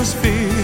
atmosphere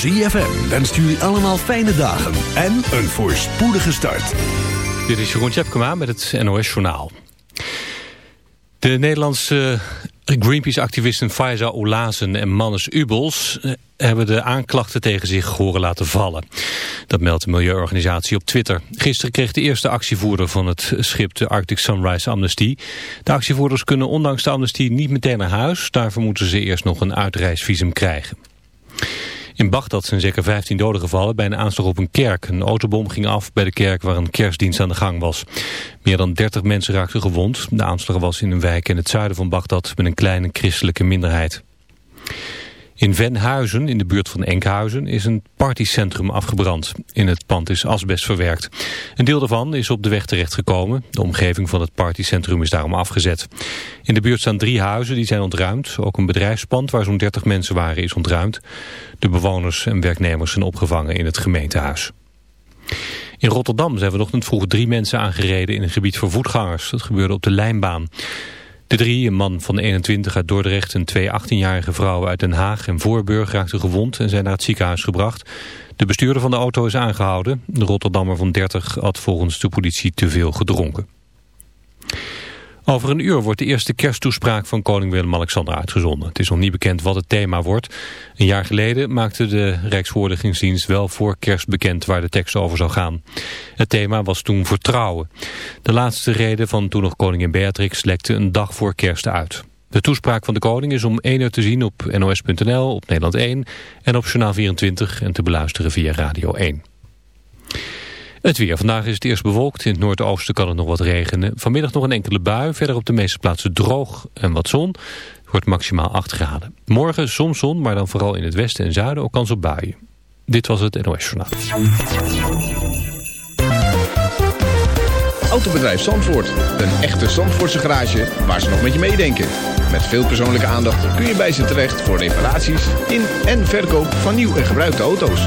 ZFM wenst jullie allemaal fijne dagen en een voorspoedige start. Dit is Jeroen Tjepkema met het NOS Journaal. De Nederlandse Greenpeace-activisten Faiza Olazen en Mannes Ubels... eh, hebben de aanklachten tegen zich horen laten vallen. Dat meldt de milieuorganisatie op Twitter. Gisteren kreeg de eerste actievoerder van het schip de Arctic Sunrise Amnesty. De actievoerders kunnen ondanks de amnestie niet meteen naar huis. Daarvoor moeten ze eerst nog een uitreisvisum krijgen. In Bagdad zijn zeker 15 doden gevallen bij een aanslag op een kerk. Een autobom ging af bij de kerk waar een kerstdienst aan de gang was. Meer dan 30 mensen raakten gewond. De aanslag was in een wijk in het zuiden van Bagdad met een kleine christelijke minderheid. In Venhuizen, in de buurt van Enkhuizen, is een partycentrum afgebrand. In het pand is asbest verwerkt. Een deel daarvan is op de weg terechtgekomen. De omgeving van het partycentrum is daarom afgezet. In de buurt staan drie huizen, die zijn ontruimd. Ook een bedrijfspand waar zo'n 30 mensen waren is ontruimd. De bewoners en werknemers zijn opgevangen in het gemeentehuis. In Rotterdam zijn vanochtend vroeg drie mensen aangereden in een gebied voor voetgangers. Dat gebeurde op de lijnbaan. De drie, een man van 21 uit Dordrecht en twee 18-jarige vrouwen uit Den Haag en Voorburg raakten gewond en zijn naar het ziekenhuis gebracht. De bestuurder van de auto is aangehouden. De Rotterdammer van 30 had volgens de politie te veel gedronken. Over een uur wordt de eerste kersttoespraak van koning Willem-Alexander uitgezonden. Het is nog niet bekend wat het thema wordt. Een jaar geleden maakte de Rijksvoorlichtingsdienst wel voor kerst bekend waar de tekst over zou gaan. Het thema was toen vertrouwen. De laatste reden van toen nog koningin Beatrix lekte een dag voor kerst uit. De toespraak van de koning is om 1 uur te zien op nos.nl, op Nederland 1 en op Journaal 24 en te beluisteren via Radio 1. Het weer. Vandaag is het eerst bewolkt. In het noordoosten kan het nog wat regenen. Vanmiddag nog een enkele bui. Verder op de meeste plaatsen droog en wat zon. Het wordt maximaal 8 graden. Morgen soms zon, maar dan vooral in het westen en zuiden ook kans op buien. Dit was het NOS Journaal. Autobedrijf Zandvoort. Een echte Zandvoortse garage waar ze nog met je meedenken. Met veel persoonlijke aandacht kun je bij ze terecht voor reparaties in en verkoop van nieuw en gebruikte auto's.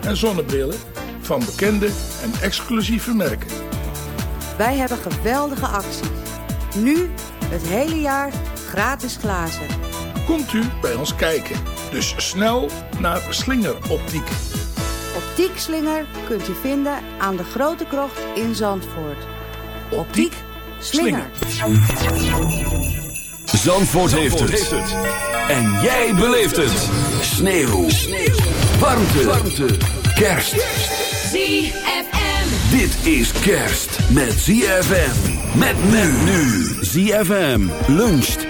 en zonnebrillen van bekende en exclusieve merken. Wij hebben geweldige acties. Nu het hele jaar gratis glazen. Komt u bij ons kijken. Dus snel naar Slinger Optiek. Optiek slinger kunt u vinden aan de Grote Krocht in Zandvoort. Optiek slinger. Zandvoort, heeft, het. En jij beleeft het. Sneeuw. Warmte. Warmte. Kerst. ZFM. Dit is kerst met ZFM. Met men nu. ZFM luncht.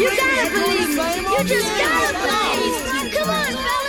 You gotta believe. You just gotta believe. Come on,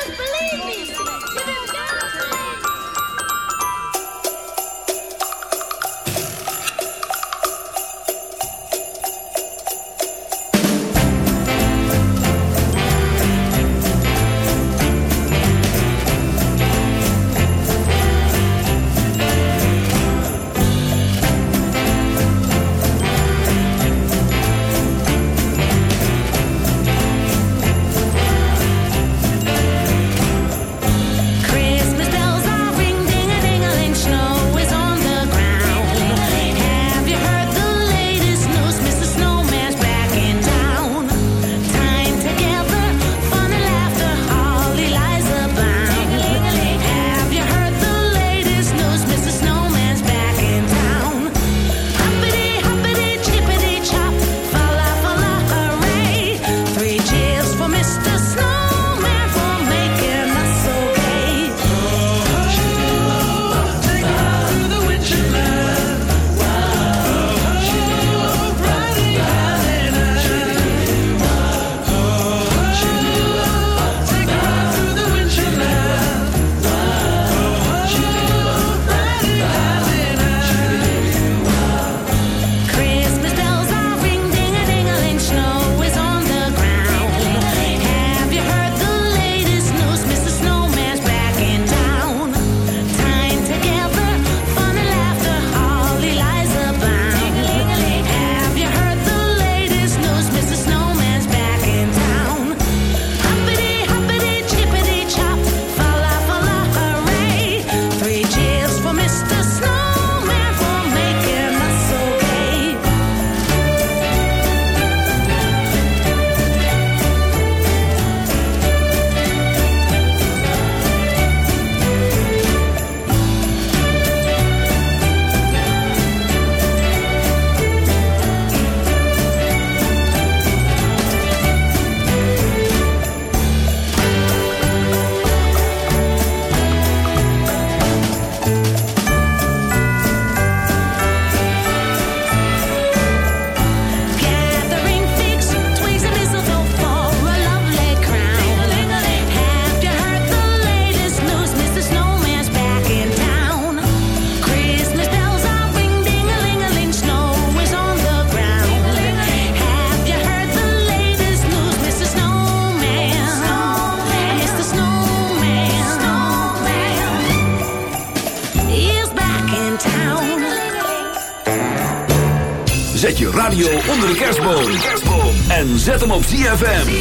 zet hem op ZFM.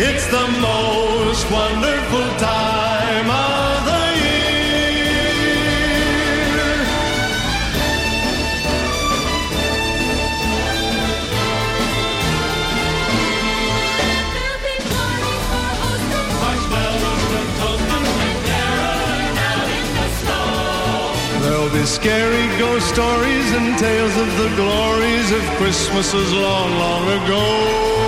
It's the most wonderful time of the year. There'll be scary ghost stories and tales of the glories of Christmases long, long ago.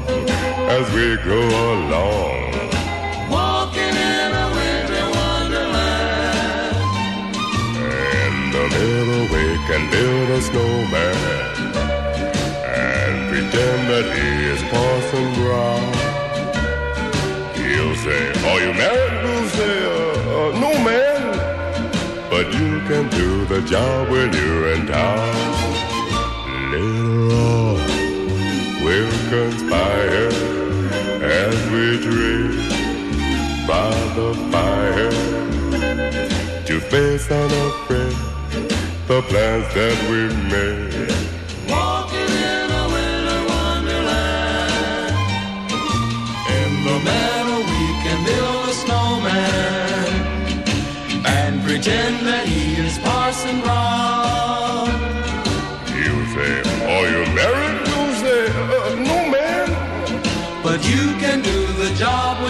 as we go along. Walking in a winter wonderland. In the middle we can build a snowman and pretend that he is Parson Brown. He'll say, Are you married? We'll say, uh, uh, No, man. But you can do the job when you're in town. Later on, we'll conspire we drink by the fire to face unafraid the plans that we made. Walking in a winter wonderland. In the meadow we can build a snowman and pretend that he is Parson Brown. You say, Are you married? You say, uh, No, man. But you can do the job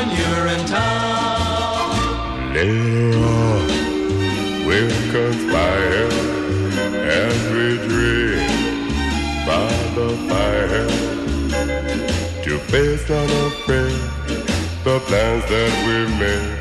when you're in town. Later on, we'll conspire as we dream by the fire to face unafraid the plans that we made.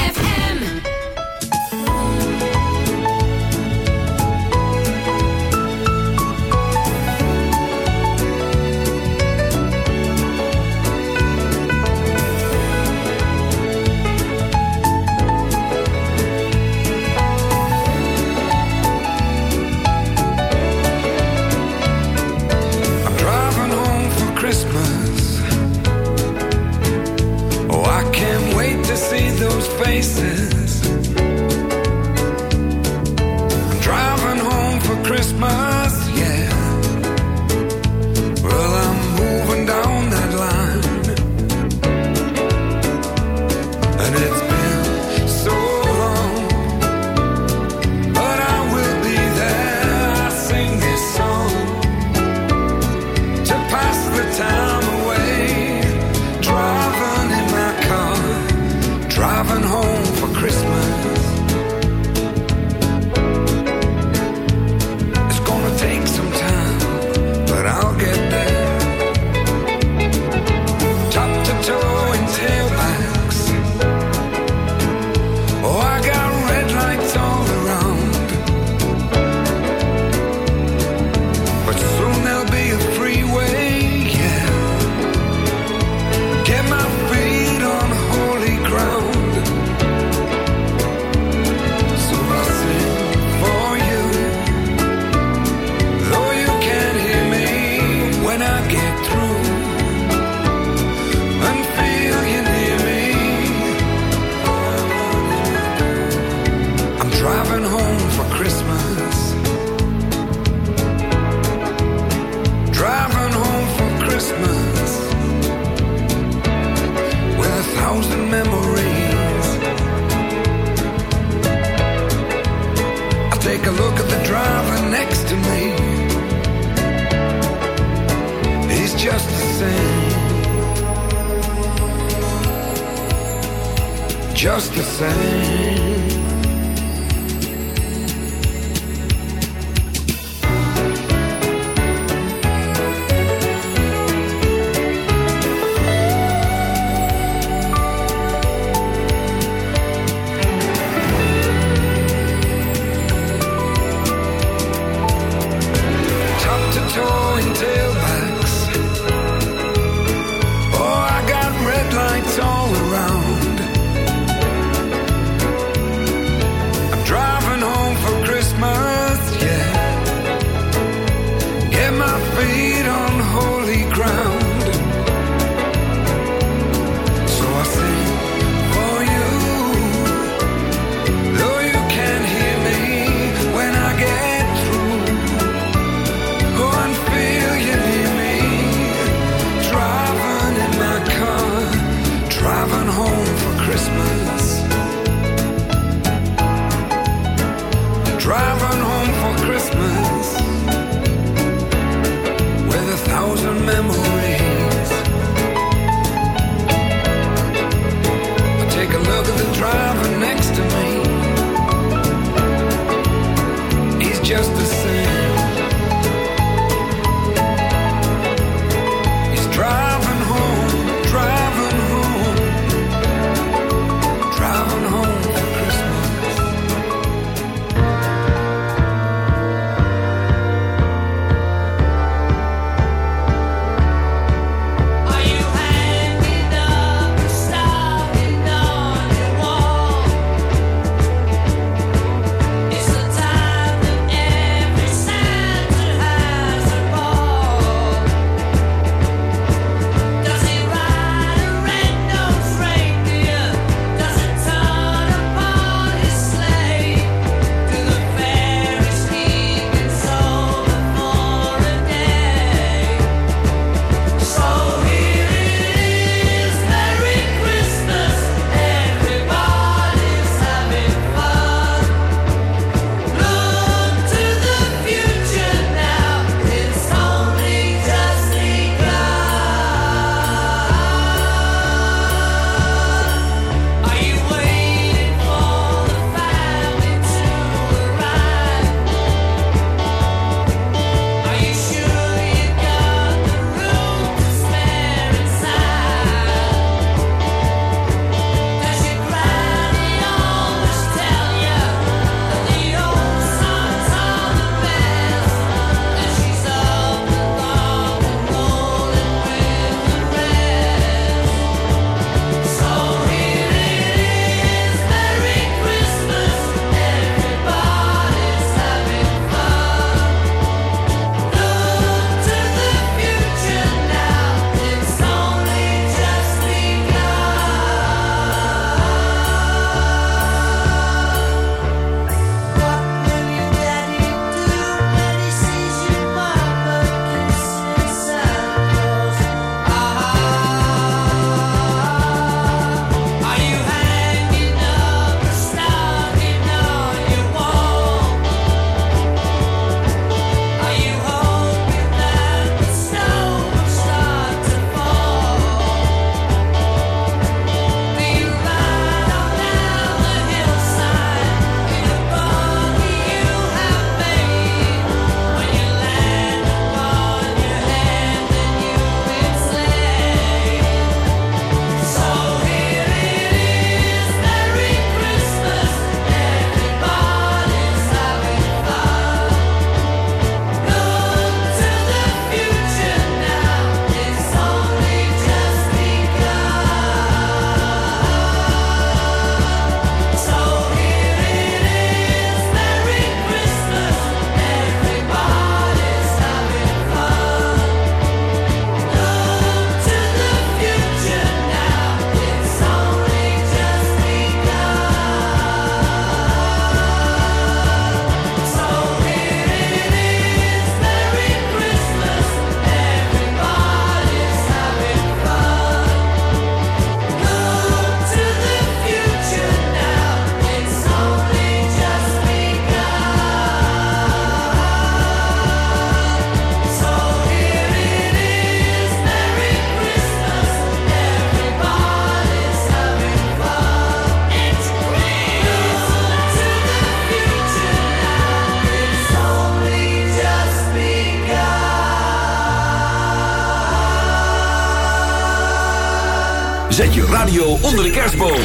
radio onder de kerstboom.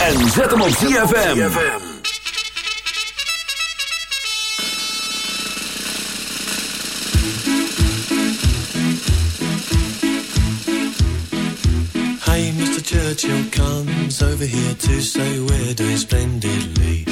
En zet hem op ZFM. Hey, Mr. Churchill comes over here to say we're doing splendidly.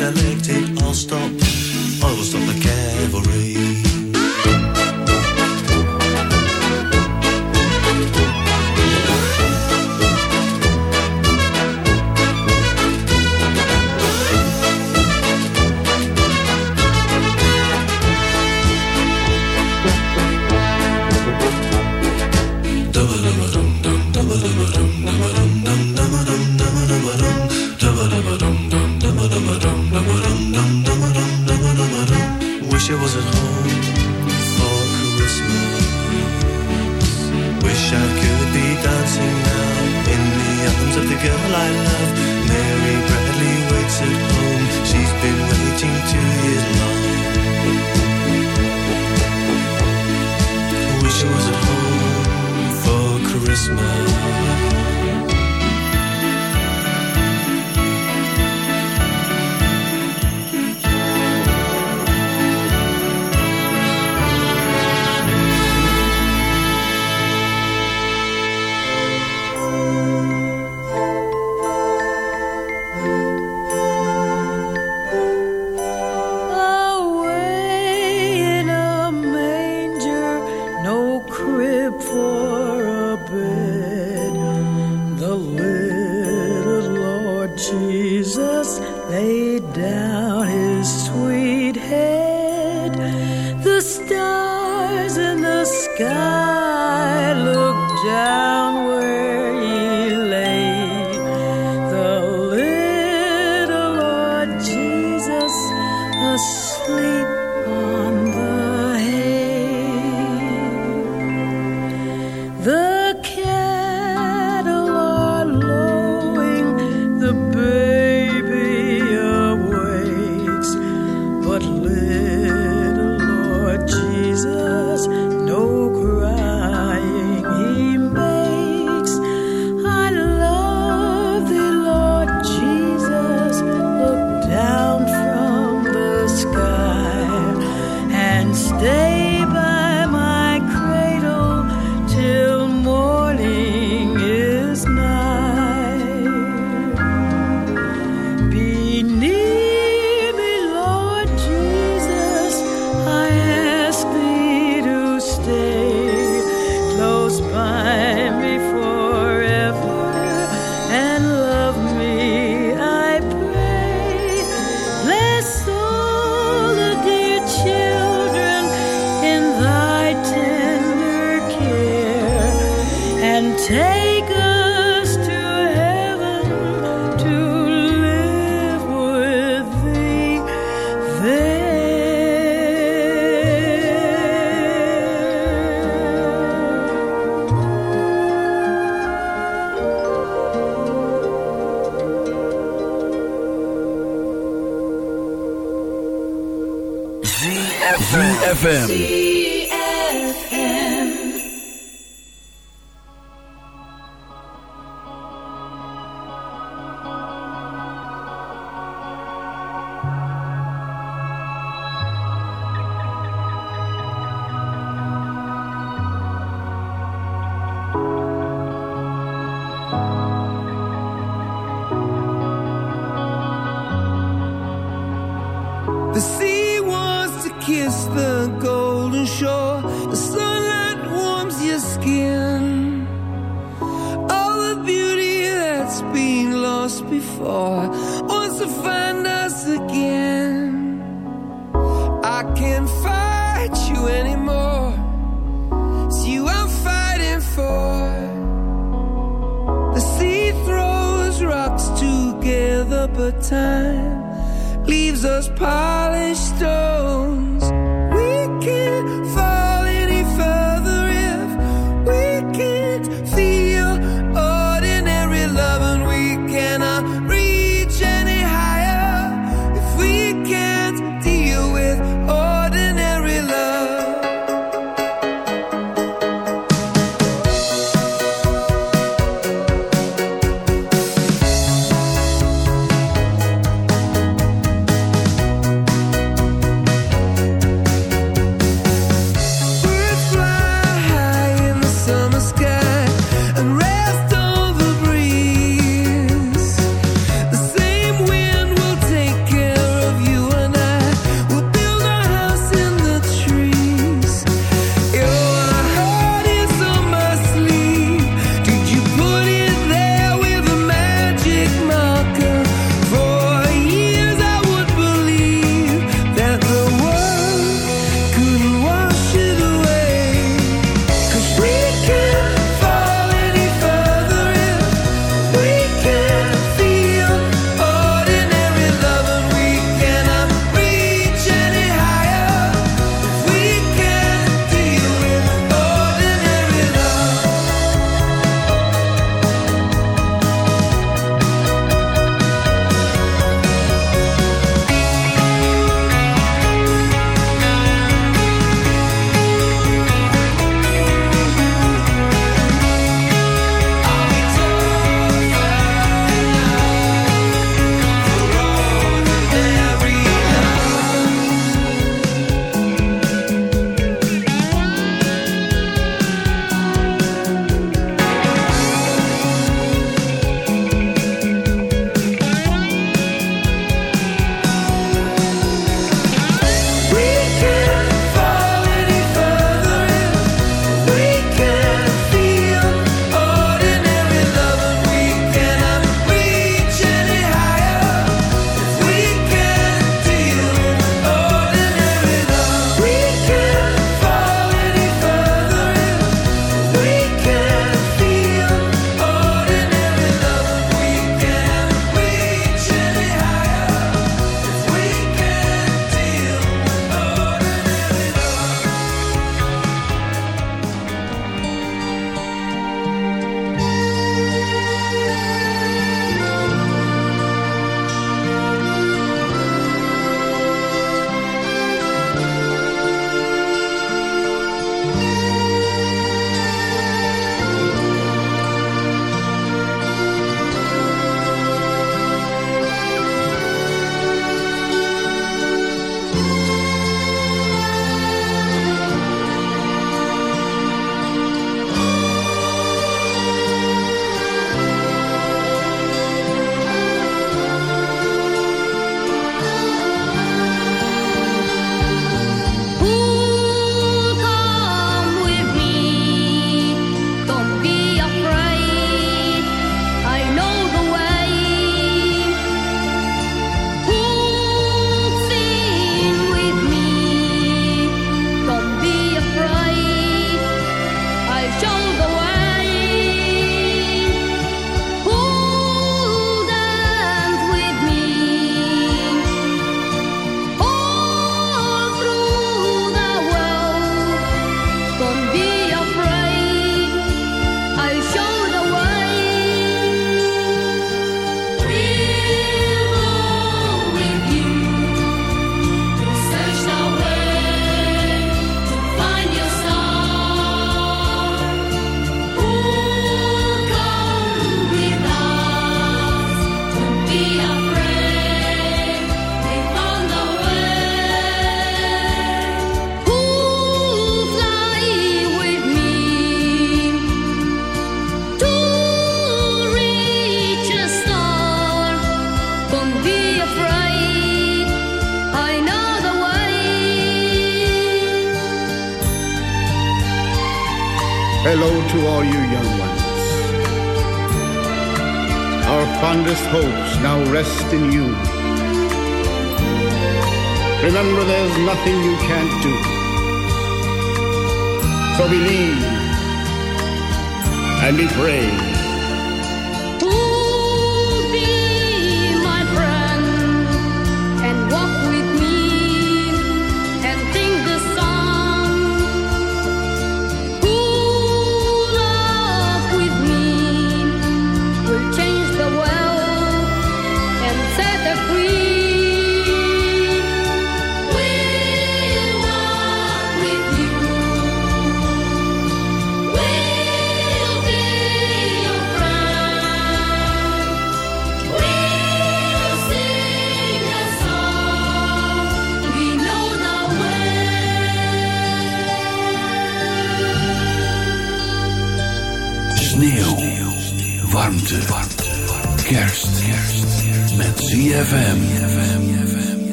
I licked it.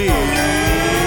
energy.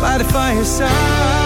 by the fireside.